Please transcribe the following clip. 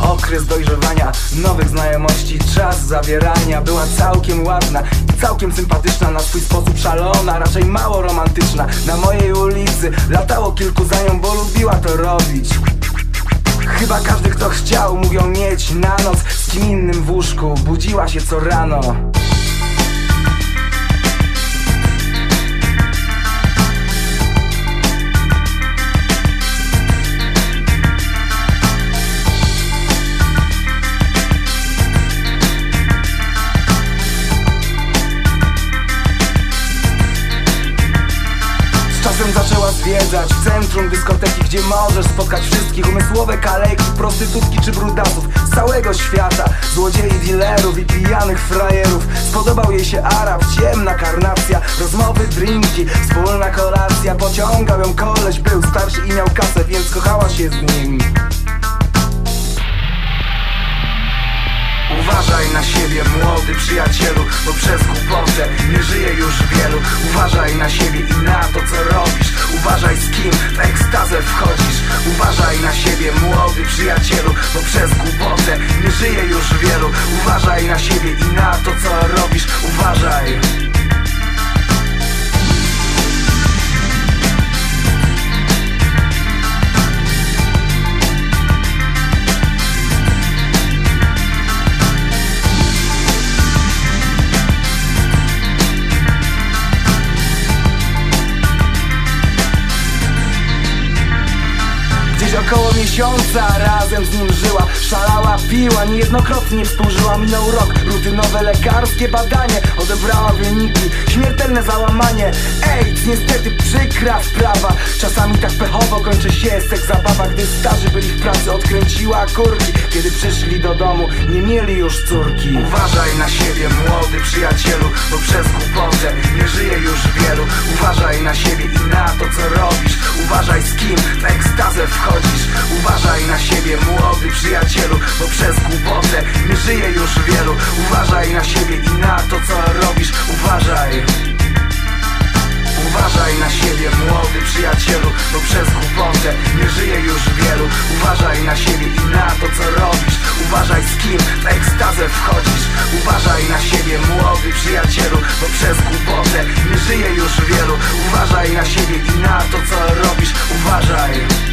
okres dojrzewania Nowych znajomości, czas zawierania Była całkiem ładna i całkiem sympatyczna Na swój sposób szalona, raczej mało romantyczna. Na mojej ulicy latało kilku za nią, bo lubiła to robić. Chyba każdy kto chciał mógł ją mieć na noc Z kim innym w łóżku, budziła się co rano zaczęła zwiedzać centrum dyskoteki Gdzie możesz spotkać wszystkich umysłowe kaleki Prostytutki czy brudasów z całego świata Złodziei, dealerów i pijanych frajerów. Spodobał jej się Arab, ciemna karnacja Rozmowy, drinki, wspólna kolacja. Pociągał ją koleś, był starszy i miał kasę Więc kochała się z nim. Uważaj na siebie, młody przyjacielu Bo przez głupotę nie żyje już wielu. Uważaj na siebie i na to, Uważaj na siebie, młody przyjacielu Bo przez głupotę nie żyje już wielu. Uważaj na siebie i na to, co robisz. Uważaj około miesiąca razem z nim żyła. Szalała, piła, niejednokrotnie współżyła. Minął rok, rutynowe lekarskie badanie. Odebrała wyniki, śmiertelne załamanie. AIDS, niestety przykra sprawa. Czasami tak pechowo kończy się seks zabawa Gdy starzy byli w pracy, odkręciła kurki Kiedy przyszli do domu, nie mieli już córki. Uważaj na siebie, młody przyjacielu Bo przez głupotę nie żyje już wielu. Uważaj na siebie i na to, co robisz. Uważaj z kim w ekstazę Uważaj na siebie, młody przyjacielu Bo przez głupotę nie żyje już wielu. Uważaj na siebie i na to, co robisz. Uważaj. Uważaj na siebie, młody przyjacielu Bo przez głupotę nie żyje już wielu. Uważaj na siebie i na to, co robisz. Uważaj z kim w ekstazę wchodzisz. Uważaj na siebie, młody przyjacielu Bo przez głupotę nie żyje już wielu. Uważaj na siebie i na to, co robisz. Uważaj